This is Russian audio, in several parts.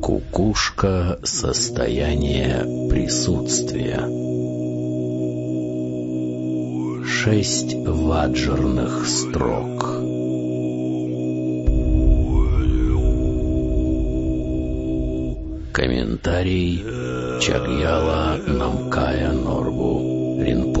Кукушка состояние присутствия. Шесть ваджерных строк. Комментарий Чагьяла Намкая Норбу Ринпоче.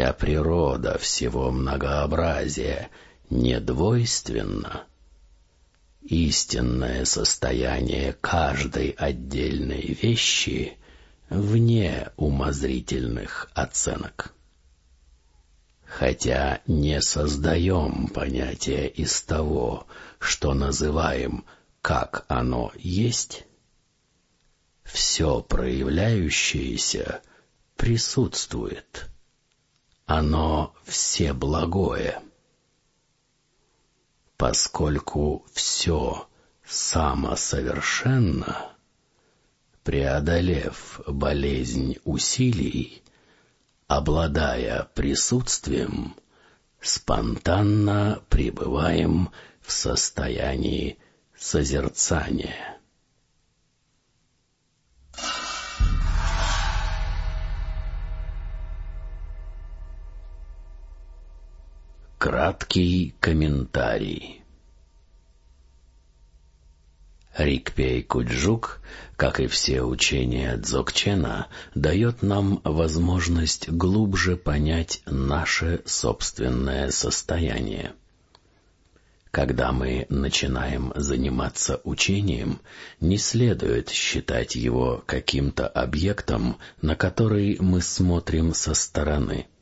Хотя природа всего многообразия недвойственна, истинное состояние каждой отдельной вещи вне умозрительных оценок. Хотя не создаем понятие из того, что называем «как оно есть», все проявляющееся присутствует — оно всеблагое. Поскольку все самосовершенно, преодолев болезнь усилий, обладая присутствием, спонтанно пребываем в состоянии созерцания. Краткий комментарий Рикпей Куджук, как и все учения Дзогчена, дает нам возможность глубже понять наше собственное состояние. Когда мы начинаем заниматься учением, не следует считать его каким-то объектом, на который мы смотрим со стороны —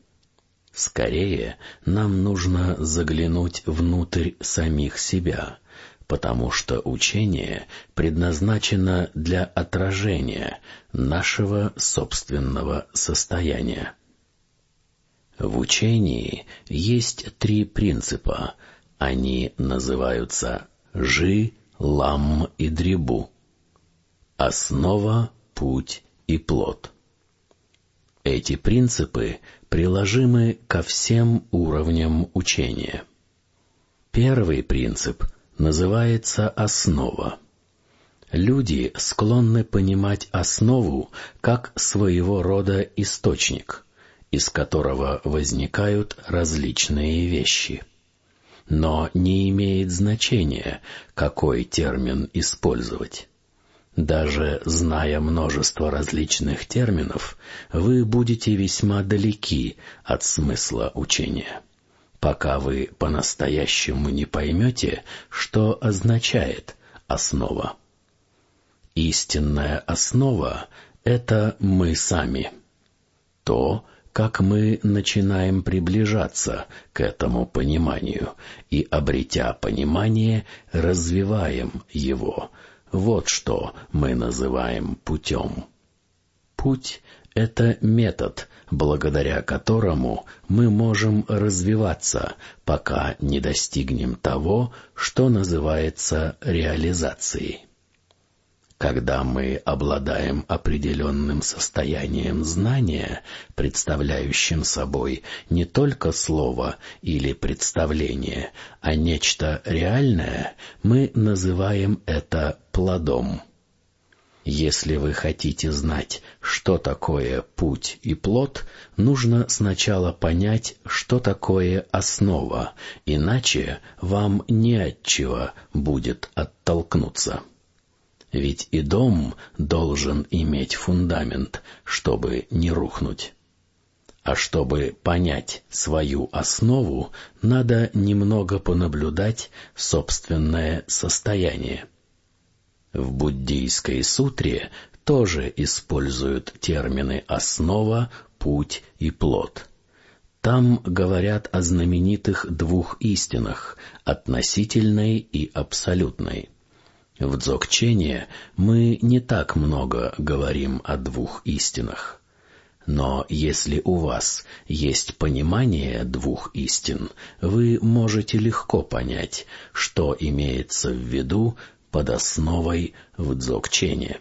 Скорее, нам нужно заглянуть внутрь самих себя, потому что учение предназначено для отражения нашего собственного состояния. В учении есть три принципа. Они называются «жи», «лам» и «дребу». Основа, путь и плод. Эти принципы приложимы ко всем уровням учения. Первый принцип называется основа. Люди склонны понимать основу как своего рода источник, из которого возникают различные вещи. Но не имеет значения, какой термин использовать. Даже зная множество различных терминов, вы будете весьма далеки от смысла учения, пока вы по-настоящему не поймете, что означает основа. Истинная основа — это мы сами. То, как мы начинаем приближаться к этому пониманию и, обретя понимание, развиваем его — вот что мы называем путем. Путь — это метод, благодаря которому мы можем развиваться, пока не достигнем того, что называется реализацией. Когда мы обладаем определенным состоянием знания, представляющим собой не только слово или представление, а нечто реальное, мы называем это плодом. Если вы хотите знать, что такое путь и плод, нужно сначала понять, что такое основа, иначе вам не от чего будет оттолкнуться. Ведь и дом должен иметь фундамент, чтобы не рухнуть. А чтобы понять свою основу, надо немного понаблюдать собственное состояние. В буддийской сутре тоже используют термины «основа», «путь» и «плод». Там говорят о знаменитых двух истинах — относительной и абсолютной. В дзогчене мы не так много говорим о двух истинах. Но если у вас есть понимание двух истин, вы можете легко понять, что имеется в виду под основой в дзогчене.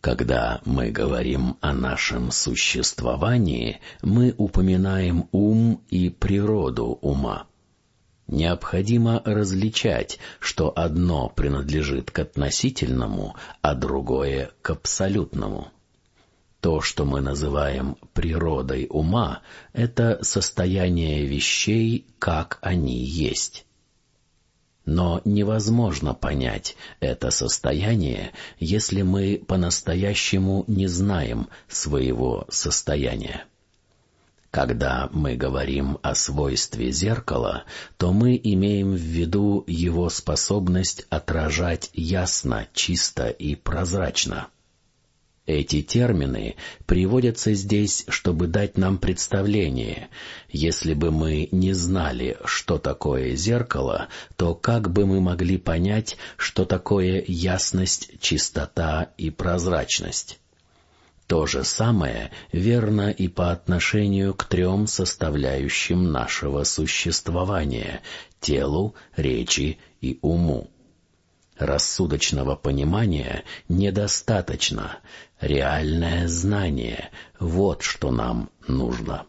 Когда мы говорим о нашем существовании, мы упоминаем ум и природу ума. Необходимо различать, что одно принадлежит к относительному, а другое — к абсолютному. То, что мы называем природой ума, это состояние вещей, как они есть. Но невозможно понять это состояние, если мы по-настоящему не знаем своего состояния. Когда мы говорим о свойстве зеркала, то мы имеем в виду его способность отражать ясно, чисто и прозрачно. Эти термины приводятся здесь, чтобы дать нам представление. Если бы мы не знали, что такое зеркало, то как бы мы могли понять, что такое ясность, чистота и прозрачность? То же самое верно и по отношению к трем составляющим нашего существования — телу, речи и уму. Рассудочного понимания недостаточно, реальное знание — вот что нам нужно.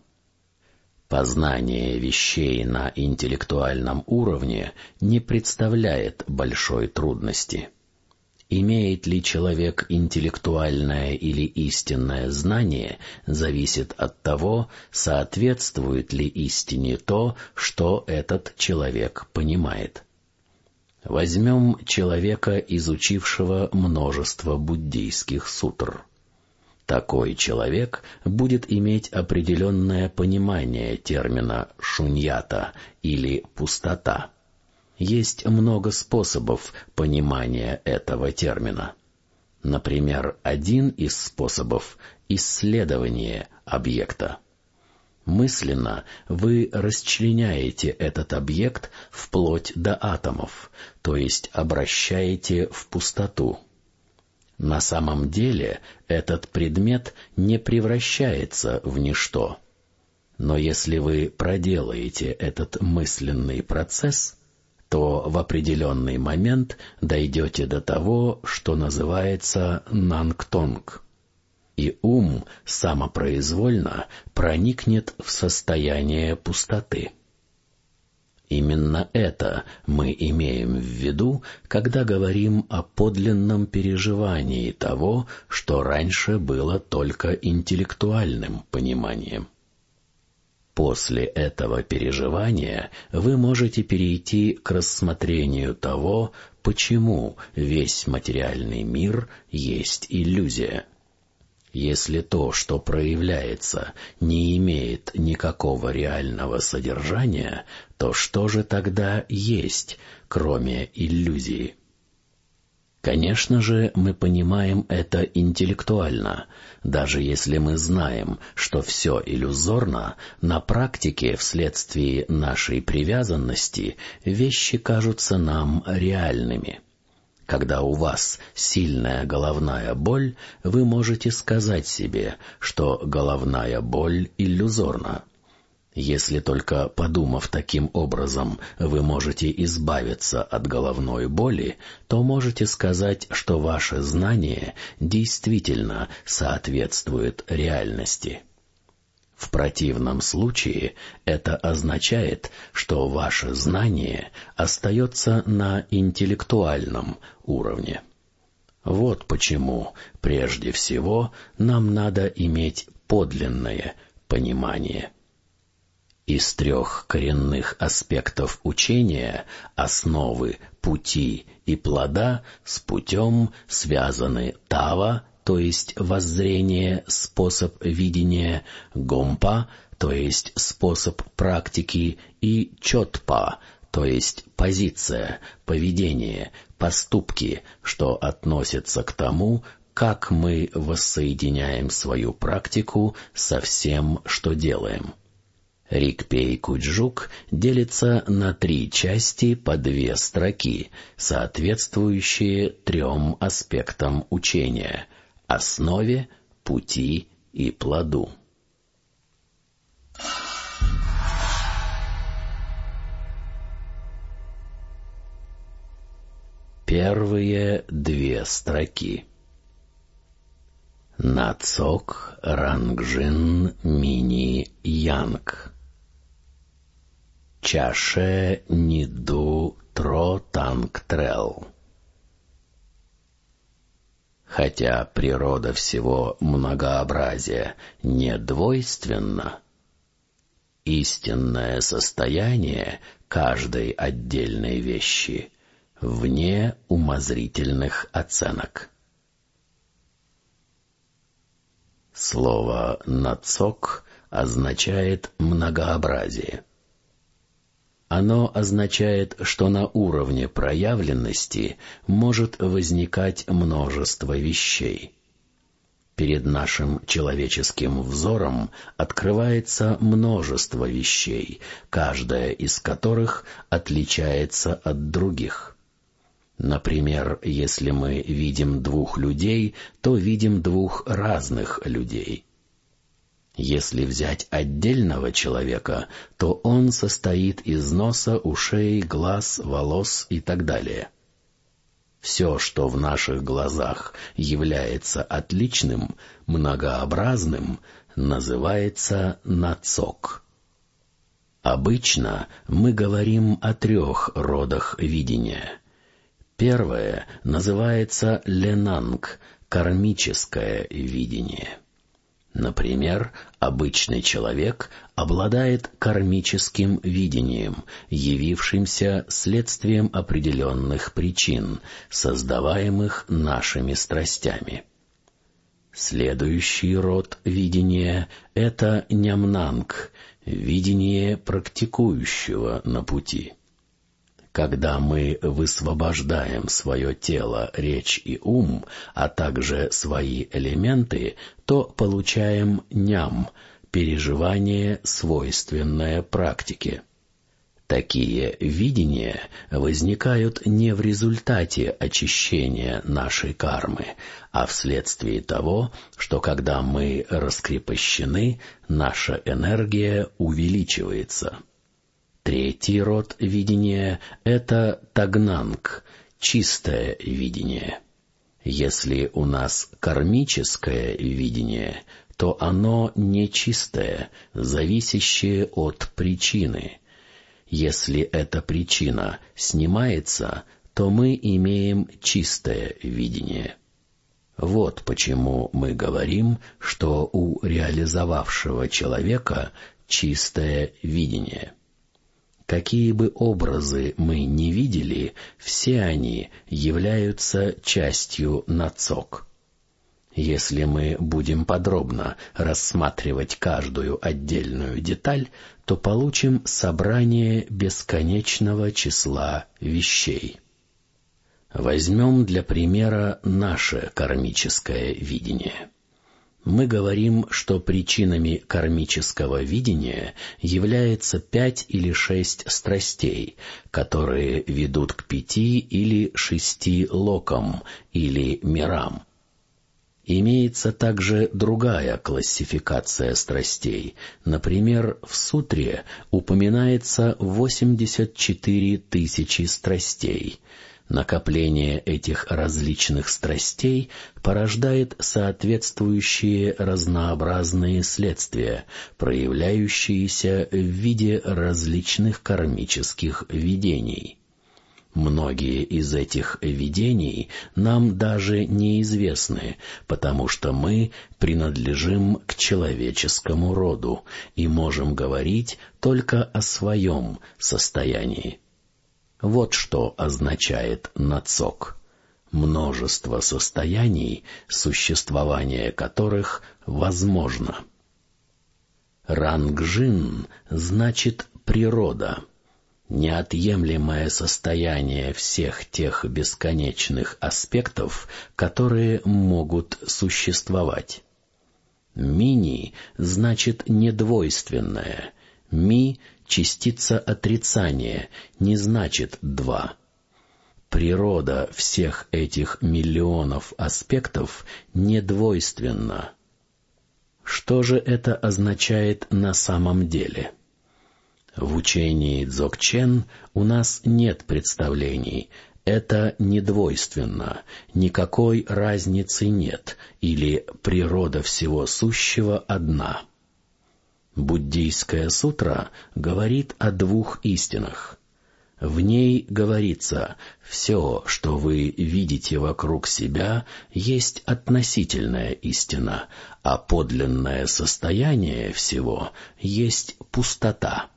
Познание вещей на интеллектуальном уровне не представляет большой трудности. Имеет ли человек интеллектуальное или истинное знание, зависит от того, соответствует ли истине то, что этот человек понимает. Возьмем человека, изучившего множество буддийских сутр. Такой человек будет иметь определенное понимание термина «шуньята» или «пустота». Есть много способов понимания этого термина. Например, один из способов — исследование объекта. Мысленно вы расчленяете этот объект вплоть до атомов, то есть обращаете в пустоту. На самом деле этот предмет не превращается в ничто. Но если вы проделаете этот мысленный процесс, то в определенный момент дойдете до того, что называется нангтонг и ум самопроизвольно проникнет в состояние пустоты. Именно это мы имеем в виду, когда говорим о подлинном переживании того, что раньше было только интеллектуальным пониманием. После этого переживания вы можете перейти к рассмотрению того, почему весь материальный мир есть иллюзия. Если то, что проявляется, не имеет никакого реального содержания, то что же тогда есть, кроме иллюзии? Конечно же, мы понимаем это интеллектуально. Даже если мы знаем, что все иллюзорно, на практике вследствие нашей привязанности вещи кажутся нам реальными. Когда у вас сильная головная боль, вы можете сказать себе, что головная боль иллюзорна. Если только подумав таким образом, вы можете избавиться от головной боли, то можете сказать, что ваше знание действительно соответствует реальности. В противном случае это означает, что ваше знание остается на интеллектуальном уровне. Вот почему, прежде всего, нам надо иметь подлинное понимание. Из трех коренных аспектов учения — основы, пути и плода — с путем связаны тава, то есть воззрение, способ видения, гомпа, то есть способ практики, и чотпа, то есть позиция, поведение, поступки, что относятся к тому, как мы воссоединяем свою практику со всем, что делаем. Рикпей Куджук делится на три части по две строки, соответствующие трем аспектам учения — основе, пути и плоду. Первые две строки Нацок Рангжин Мини Янг Чаше Ниду Тро Танг Трел. Хотя природа всего многообразия не двойственна, истинное состояние каждой отдельной вещи вне умозрительных оценок. Слово «нацок» означает «многообразие». Оно означает, что на уровне проявленности может возникать множество вещей. Перед нашим человеческим взором открывается множество вещей, каждая из которых отличается от других. Например, если мы видим двух людей, то видим двух разных людей — если взять отдельного человека, то он состоит из носа, ушей, глаз, волос и так далее. Все, что в наших глазах является отличным, многообразным, называется нацок. Обычно мы говорим о трех родах видения. Первое называется ленанг, кармическое видение. Например, обычный человек обладает кармическим видением, явившимся следствием определенных причин, создаваемых нашими страстями. Следующий род видения — это нямнанг, видение практикующего на пути. Когда мы высвобождаем свое тело, речь и ум, а также свои элементы, то получаем ням — переживание, свойственное практике. Такие видения возникают не в результате очищения нашей кармы, а вследствие того, что когда мы раскрепощены, наша энергия увеличивается. Третий род видения — это тагнанг, чистое видение. Если у нас кармическое видение, то оно нечистое, зависящее от причины. Если эта причина снимается, то мы имеем чистое видение. Вот почему мы говорим, что у реализовавшего человека чистое видение. Какие бы образы мы ни видели, все они являются частью нацок. Если мы будем подробно рассматривать каждую отдельную деталь, то получим собрание бесконечного числа вещей. Возьмем для примера наше кармическое видение мы говорим, что причинами кармического видения является пять или шесть страстей, которые ведут к пяти или шести локам или мирам. Имеется также другая классификация страстей. Например, в сутре упоминается 84 тысячи страстей — Накопление этих различных страстей порождает соответствующие разнообразные следствия, проявляющиеся в виде различных кармических видений. Многие из этих видений нам даже неизвестны, потому что мы принадлежим к человеческому роду и можем говорить только о своем состоянии. Вот что означает нацок. Множество состояний, существование которых возможно. Рангжин значит «природа», неотъемлемое состояние всех тех бесконечных аспектов, которые могут существовать. Мини значит недвойственное, ми — частица отрицания, не значит два. Природа всех этих миллионов аспектов недвойственна. Что же это означает на самом деле? — в учении Дзогчен у нас нет представлений, это недвойственно, никакой разницы нет, или природа всего сущего одна. Буддийская сутра говорит о двух истинах. В ней говорится, все, что вы видите вокруг себя, есть относительная истина, а подлинное состояние всего есть пустота.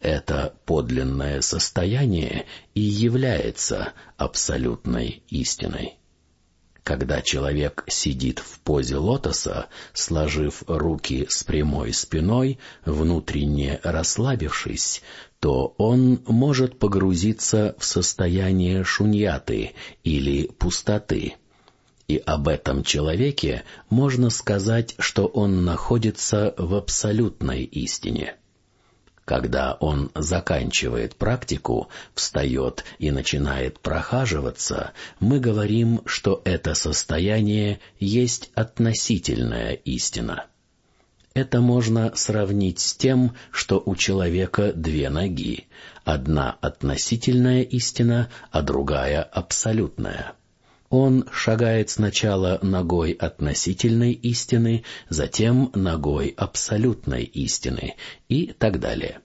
Это подлинное состояние и является абсолютной истиной. Когда человек сидит в позе лотоса, сложив руки с прямой спиной, внутренне расслабившись, то он может погрузиться в состояние шуньяты или пустоты. И об этом человеке можно сказать, что он находится в абсолютной истине. Когда он заканчивает практику, встает и начинает прохаживаться, мы говорим, что это состояние есть относительная истина. Это можно сравнить с тем, что у человека две ноги, одна относительная истина, а другая абсолютная. Он шагает сначала ногой относительной истины, затем ногой абсолютной истины и так далее.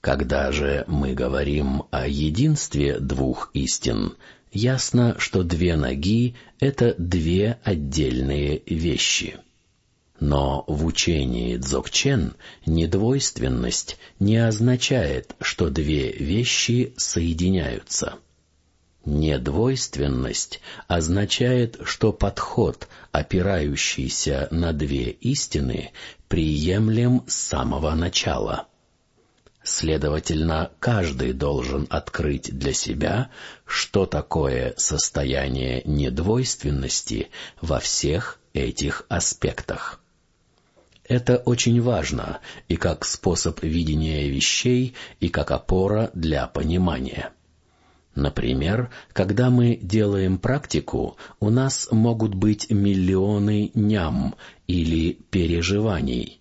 Когда же мы говорим о единстве двух истин, ясно, что две ноги — это две отдельные вещи. Но в учении Дзогчен недвойственность не означает, что две вещи соединяются — Недвойственность означает, что подход, опирающийся на две истины, приемлем с самого начала. Следовательно, каждый должен открыть для себя, что такое состояние недвойственности во всех этих аспектах. Это очень важно и как способ видения вещей, и как опора для понимания. Например, когда мы делаем практику, у нас могут быть миллионы ням или переживаний.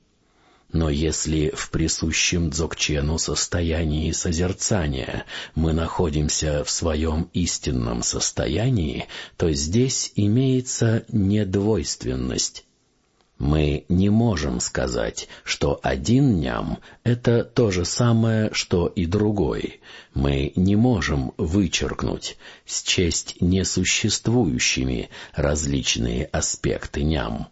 Но если в присущем дзогчену состоянии созерцания мы находимся в своем истинном состоянии, то здесь имеется недвойственность, мы не можем сказать, что один ням — это то же самое, что и другой. Мы не можем вычеркнуть, счесть несуществующими различные аспекты ням.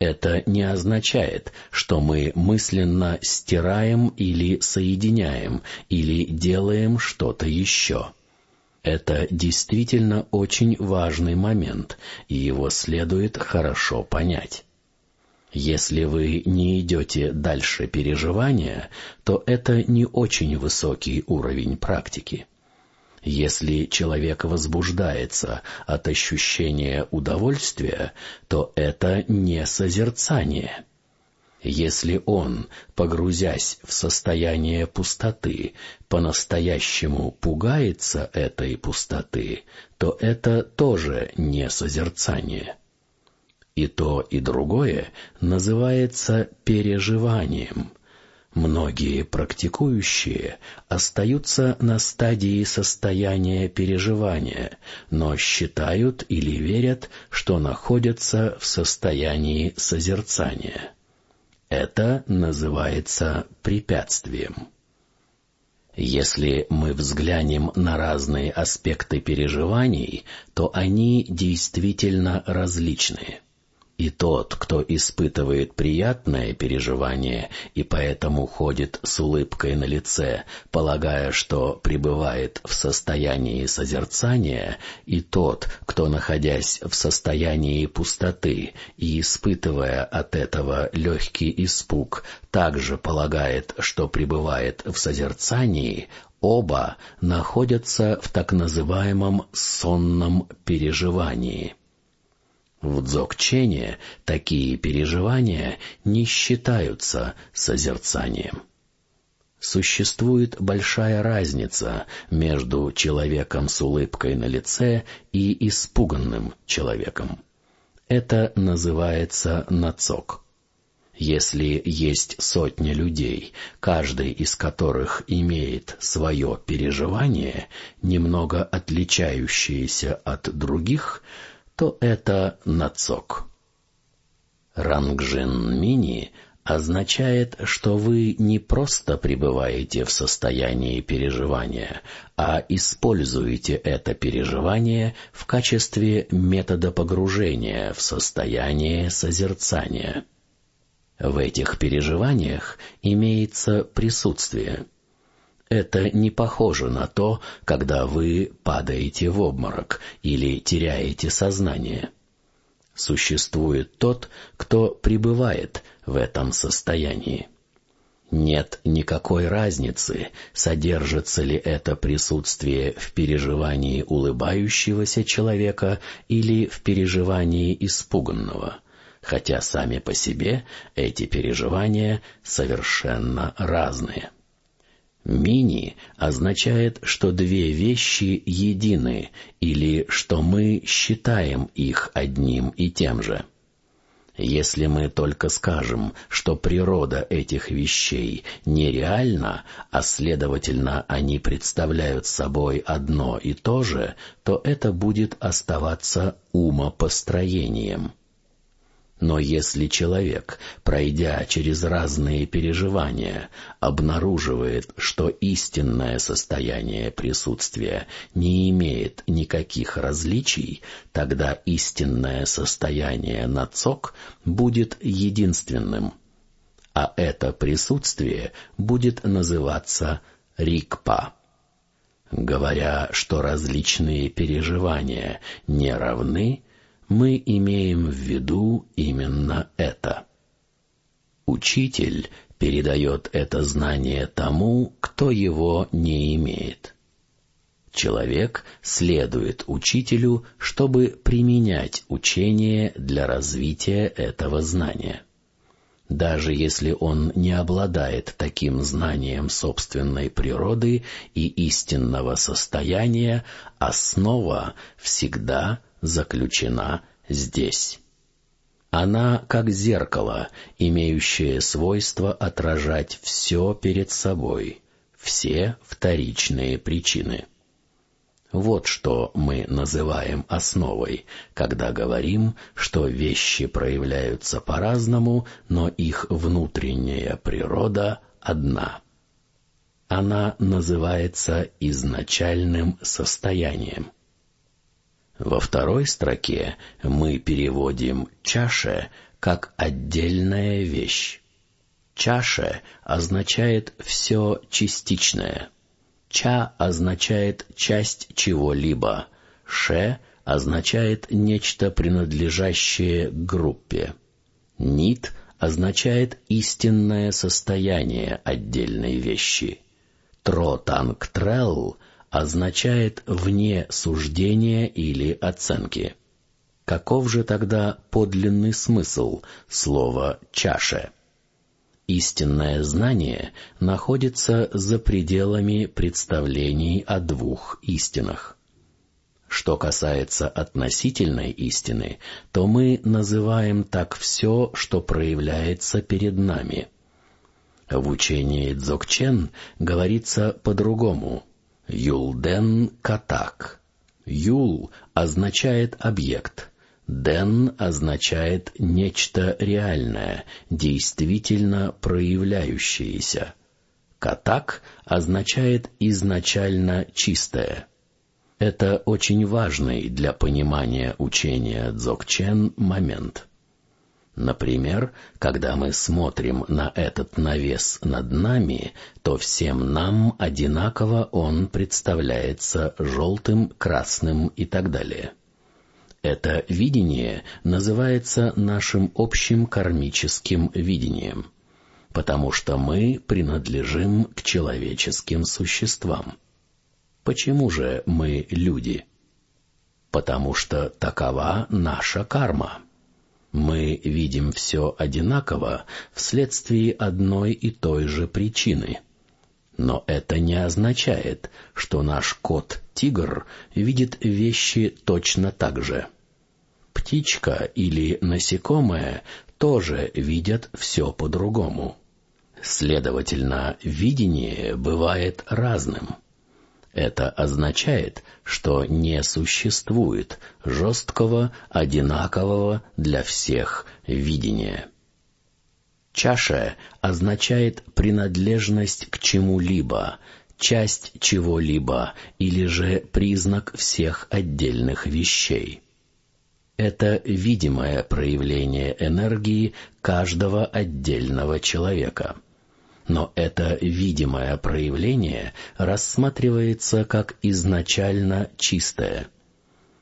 Это не означает, что мы мысленно стираем или соединяем, или делаем что-то еще. Это действительно очень важный момент, и его следует хорошо понять. Если вы не идете дальше переживания, то это не очень высокий уровень практики. Если человек возбуждается от ощущения удовольствия, то это не созерцание. Если он, погрузясь в состояние пустоты, по-настоящему пугается этой пустоты, то это тоже не созерцание. И то, и другое называется переживанием. Многие практикующие остаются на стадии состояния переживания, но считают или верят, что находятся в состоянии созерцания. Это называется препятствием. Если мы взглянем на разные аспекты переживаний, то они действительно различны. И тот, кто испытывает приятное переживание и поэтому ходит с улыбкой на лице, полагая, что пребывает в состоянии созерцания, и тот, кто, находясь в состоянии пустоты и испытывая от этого легкий испуг, также полагает, что пребывает в созерцании, оба находятся в так называемом сонном переживании. В дзогчене такие переживания не считаются созерцанием. Существует большая разница между человеком с улыбкой на лице и испуганным человеком. Это называется нацок. Если есть сотни людей, каждый из которых имеет свое переживание, немного отличающееся от других, то это нацок. Рангжин Мини означает, что вы не просто пребываете в состоянии переживания, а используете это переживание в качестве метода погружения в состояние созерцания. В этих переживаниях имеется присутствие – это не похоже на то, когда вы падаете в обморок или теряете сознание. Существует тот, кто пребывает в этом состоянии. Нет никакой разницы, содержится ли это присутствие в переживании улыбающегося человека или в переживании испуганного, хотя сами по себе эти переживания совершенно разные. Мини означает, что две вещи едины или что мы считаем их одним и тем же. Если мы только скажем, что природа этих вещей нереальна, а следовательно они представляют собой одно и то же, то это будет оставаться умопостроением. Но если человек, пройдя через разные переживания, обнаруживает, что истинное состояние присутствия не имеет никаких различий, тогда истинное состояние нацок будет единственным, а это присутствие будет называться рикпа. Говоря, что различные переживания не равны, мы имеем в виду именно это. Учитель передает это знание тому, кто его не имеет. Человек следует учителю, чтобы применять учение для развития этого знания. Даже если он не обладает таким знанием собственной природы и истинного состояния, основа всегда заключена здесь. Она как зеркало, имеющее свойство отражать все перед собой, все вторичные причины. Вот что мы называем основой, когда говорим, что вещи проявляются по-разному, но их внутренняя природа одна. Она называется изначальным состоянием. Во второй строке мы переводим «чаша» как отдельная вещь. «Чаша» означает «все частичное». «Ча» означает «часть чего-либо». «Ше» означает «нечто, принадлежащее группе». «Нит» означает «истинное состояние отдельной вещи». «Тротангтрелл» означает «вне суждения или оценки». Каков же тогда подлинный смысл слова «чаша»? Истинное знание находится за пределами представлений о двух истинах. Что касается относительной истины, то мы называем так все, что проявляется перед нами. В учении Дзогчен говорится по-другому — Юлден Катак. Юл означает объект. Ден означает нечто реальное, действительно проявляющееся. Катак означает изначально чистое. Это очень важный для понимания учения Дзогчен момент. Например, когда мы смотрим на этот навес над нами, то всем нам одинаково он представляется желтым, красным и так далее. Это видение называется нашим общим кармическим видением, потому что мы принадлежим к человеческим существам. Почему же мы люди? Потому что такова наша карма. Мы видим все одинаково вследствие одной и той же причины. Но это не означает, что наш кот-тигр видит вещи точно так же. Птичка или насекомое тоже видят все по-другому. Следовательно, видение бывает разным. Это означает, что не существует жесткого, одинакового для всех видения. Чаша означает принадлежность к чему-либо, часть чего-либо или же признак всех отдельных вещей. Это видимое проявление энергии каждого отдельного человека — но это видимое проявление рассматривается как изначально чистое.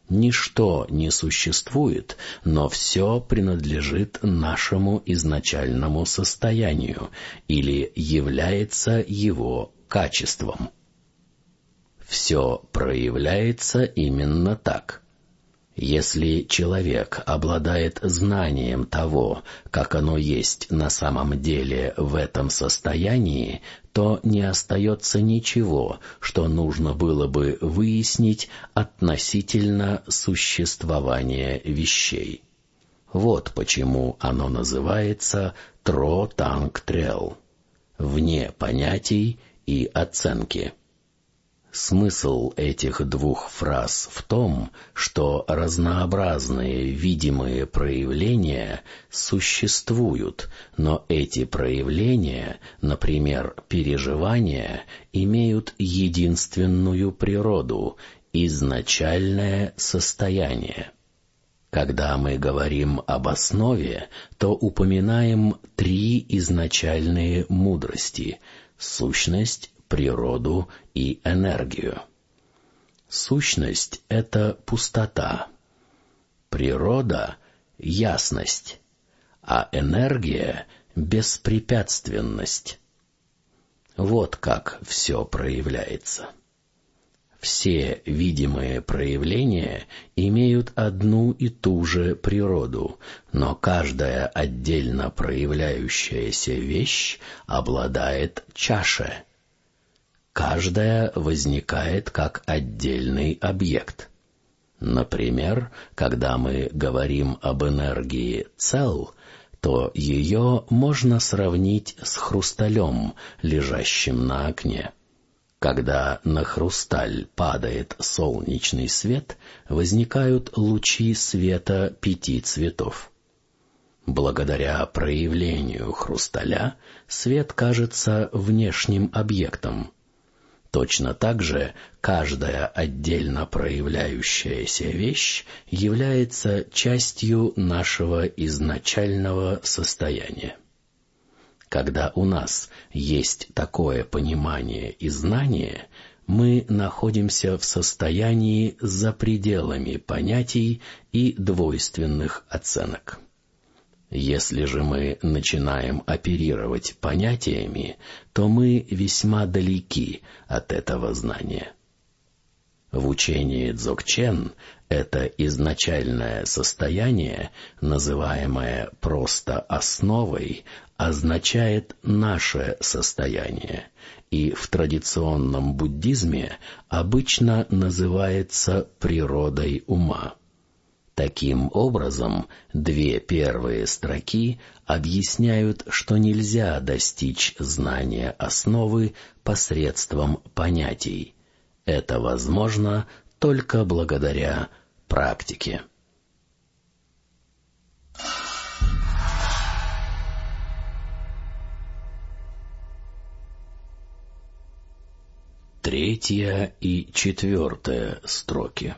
Ничто не существует, но все принадлежит нашему изначальному состоянию или является его качеством. Все проявляется именно так — если человек обладает знанием того, как оно есть на самом деле в этом состоянии, то не остается ничего, что нужно было бы выяснить относительно существования вещей. Вот почему оно называется тро-танг-трел, вне понятий и оценки. Смысл этих двух фраз в том, что разнообразные видимые проявления существуют, но эти проявления, например, переживания, имеют единственную природу — изначальное состояние. Когда мы говорим об основе, то упоминаем три изначальные мудрости — сущность, природу и энергию. Сущность — это пустота, природа — ясность, а энергия — беспрепятственность. Вот как все проявляется. Все видимые проявления имеют одну и ту же природу, но каждая отдельно проявляющаяся вещь обладает чашей каждая возникает как отдельный объект. Например, когда мы говорим об энергии цел, то ее можно сравнить с хрусталем, лежащим на окне. Когда на хрусталь падает солнечный свет, возникают лучи света пяти цветов. Благодаря проявлению хрусталя свет кажется внешним объектом, Точно так же каждая отдельно проявляющаяся вещь является частью нашего изначального состояния. Когда у нас есть такое понимание и знание, мы находимся в состоянии за пределами понятий и двойственных оценок. Если же мы начинаем оперировать понятиями, то мы весьма далеки от этого знания. В учении Дзогчен это изначальное состояние, называемое просто основой, означает наше состояние, и в традиционном буддизме обычно называется природой ума. Таким образом, две первые строки объясняют, что нельзя достичь знания основы посредством понятий. Это возможно только благодаря практике. Третья и четвертая строки.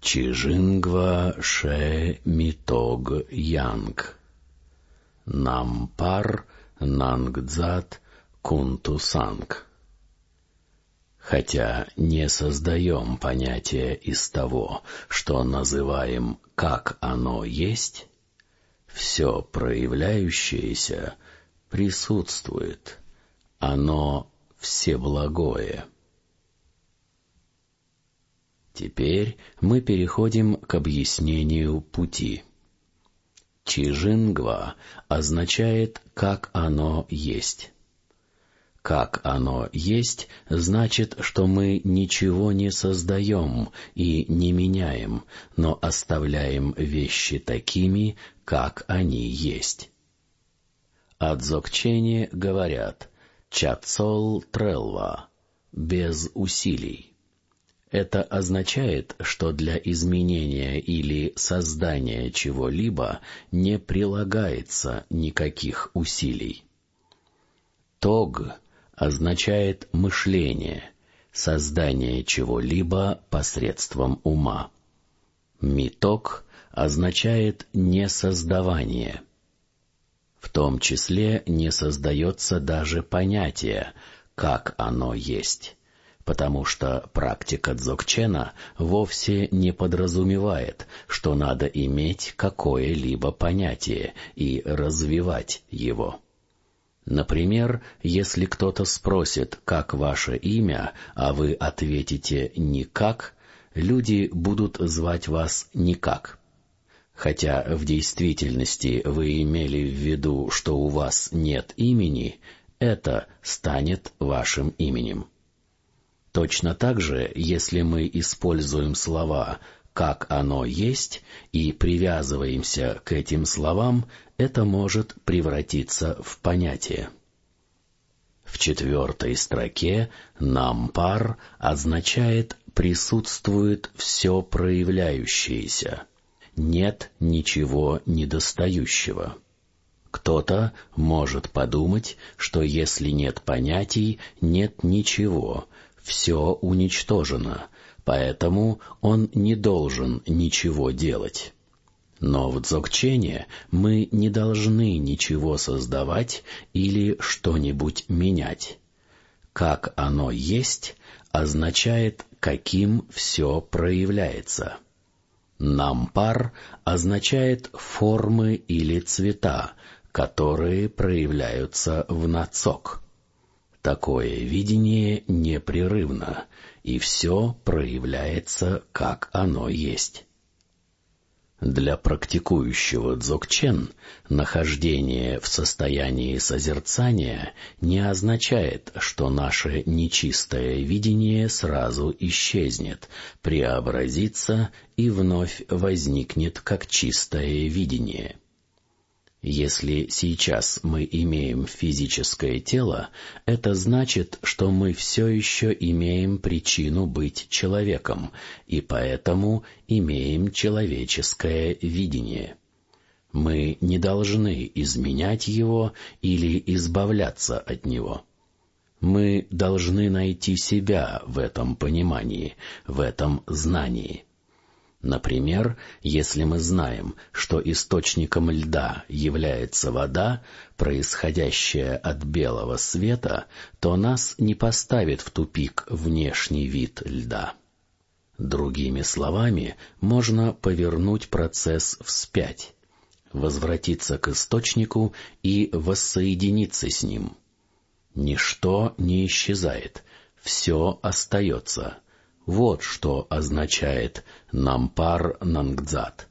Чижингва ше митог янг. Нампар нангдзат кунтусанг. Хотя не создаем понятие из того, что называем «как оно есть», все проявляющееся присутствует, оно всеблагое. Теперь мы переходим к объяснению пути. Чижингва означает «как оно есть». Как оно есть, значит, что мы ничего не создаем и не меняем, но оставляем вещи такими, как они есть. О говорят «чацол трелва» — без усилий. Это означает, что для изменения или создания чего-либо не прилагается никаких усилий. Тог означает мышление, создание чего-либо посредством ума. Миток означает несоздавание. В том числе не создается даже понятие, как оно есть потому что практика дзогчена вовсе не подразумевает, что надо иметь какое-либо понятие и развивать его. Например, если кто-то спросит, как ваше имя, а вы ответите «никак», люди будут звать вас «никак». Хотя в действительности вы имели в виду, что у вас нет имени, это станет вашим именем. Точно так же, если мы используем слова «как оно есть» и привязываемся к этим словам, это может превратиться в понятие. В четвертой строке «нампар» означает «присутствует все проявляющееся», «нет ничего недостающего». Кто-то может подумать, что если нет понятий, нет ничего, все уничтожено, поэтому он не должен ничего делать. Но в дзогчене мы не должны ничего создавать или что-нибудь менять. Как оно есть, означает, каким все проявляется. Нампар означает формы или цвета, которые проявляются в нацок. Такое видение непрерывно, и все проявляется, как оно есть. Для практикующего дзогчен нахождение в состоянии созерцания не означает, что наше нечистое видение сразу исчезнет, преобразится и вновь возникнет как чистое видение. Если сейчас мы имеем физическое тело, это значит, что мы все еще имеем причину быть человеком, и поэтому имеем человеческое видение. Мы не должны изменять его или избавляться от него. Мы должны найти себя в этом понимании, в этом знании. Например, если мы знаем, что источником льда является вода, происходящая от белого света, то нас не поставит в тупик внешний вид льда. Другими словами, можно повернуть процесс вспять, возвратиться к источнику и воссоединиться с ним. Ничто не исчезает, все остается — вот что означает «нампар нангдзат».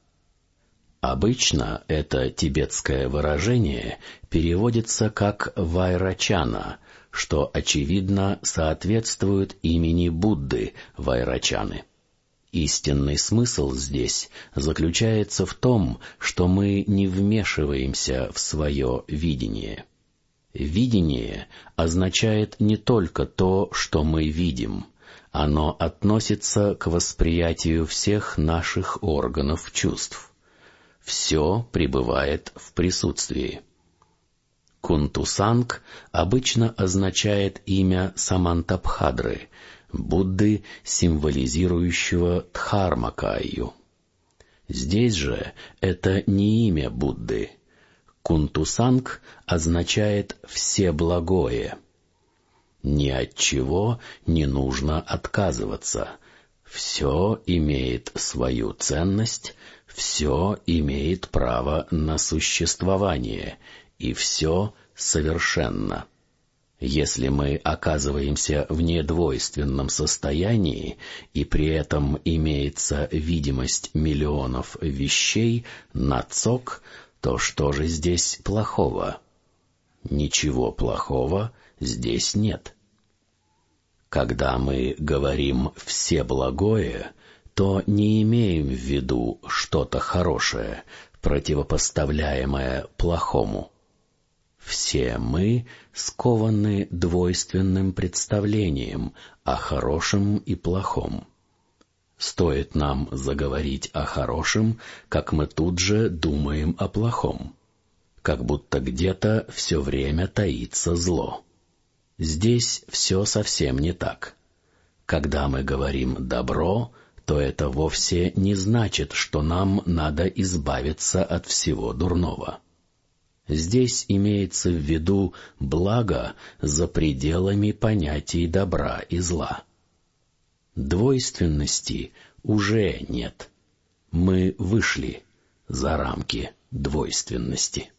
Обычно это тибетское выражение переводится как «вайрачана», что, очевидно, соответствует имени Будды Вайрачаны. Истинный смысл здесь заключается в том, что мы не вмешиваемся в свое видение. Видение означает не только то, что мы видим — оно относится к восприятию всех наших органов чувств. Все пребывает в присутствии. Кунтусанг обычно означает имя Самантабхадры, Будды, символизирующего Дхармакаю. Здесь же это не имя Будды. Кунтусанг означает «все благое». Ни от чего не нужно отказываться. Все имеет свою ценность, все имеет право на существование, и все совершенно. Если мы оказываемся в недвойственном состоянии, и при этом имеется видимость миллионов вещей на цок, то что же здесь плохого? Ничего плохого здесь нет. Когда мы говорим «все благое», то не имеем в виду что-то хорошее, противопоставляемое плохому. Все мы скованы двойственным представлением о хорошем и плохом. Стоит нам заговорить о хорошем, как мы тут же думаем о плохом, как будто где-то все время таится зло. Здесь все совсем не так. Когда мы говорим «добро», то это вовсе не значит, что нам надо избавиться от всего дурного. Здесь имеется в виду благо за пределами понятий добра и зла. Двойственности уже нет. Мы вышли за рамки двойственности.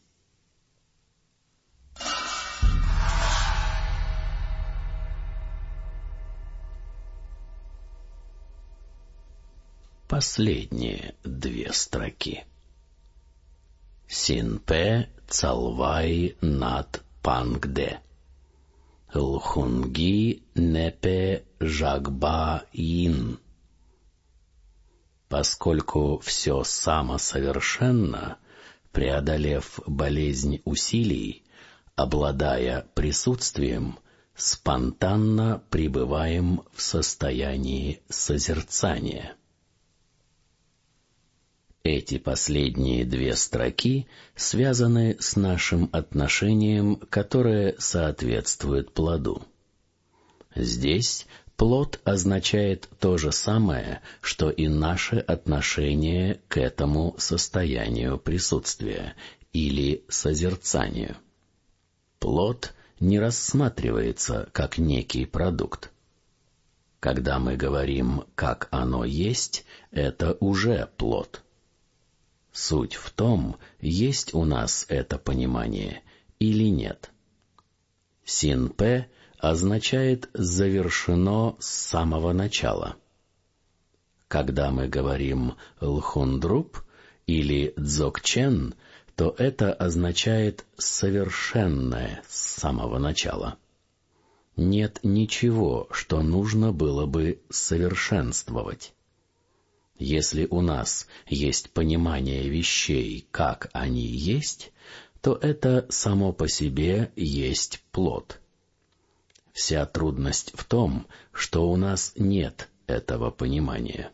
Последние две строки. Синпе Цалвай над Пангде. Лхунги непе жагба ин. Поскольку все самосовершенно, преодолев болезнь усилий, обладая присутствием, спонтанно пребываем в состоянии созерцания. Эти последние две строки связаны с нашим отношением, которое соответствует плоду. Здесь плод означает то же самое, что и наше отношение к этому состоянию присутствия или созерцанию. Плод не рассматривается как некий продукт. Когда мы говорим «как оно есть», это уже плод — Суть в том, есть у нас это понимание или нет. Синпе означает «завершено с самого начала». Когда мы говорим «лхундруп» или «дзокчен», то это означает «совершенное с самого начала». Нет ничего, что нужно было бы совершенствовать. Если у нас есть понимание вещей, как они есть, то это само по себе есть плод. Вся трудность в том, что у нас нет этого понимания.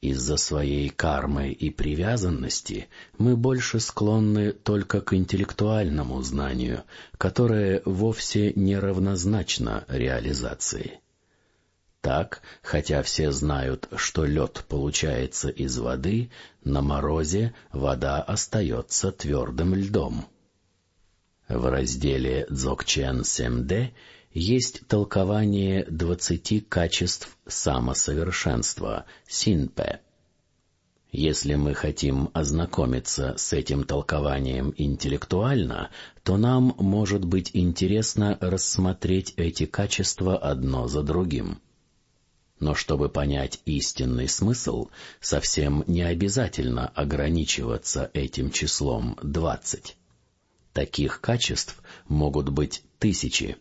Из-за своей кармы и привязанности мы больше склонны только к интеллектуальному знанию, которое вовсе не равнозначно реализации. Так, хотя все знают, что лед получается из воды, на морозе вода остается твердым льдом. В разделе Дзогчен Семде есть толкование двадцати качеств самосовершенства Синпе. Если мы хотим ознакомиться с этим толкованием интеллектуально, то нам может быть интересно рассмотреть эти качества одно за другим. Но чтобы понять истинный смысл, совсем не обязательно ограничиваться этим числом двадцать. Таких качеств могут быть тысячи.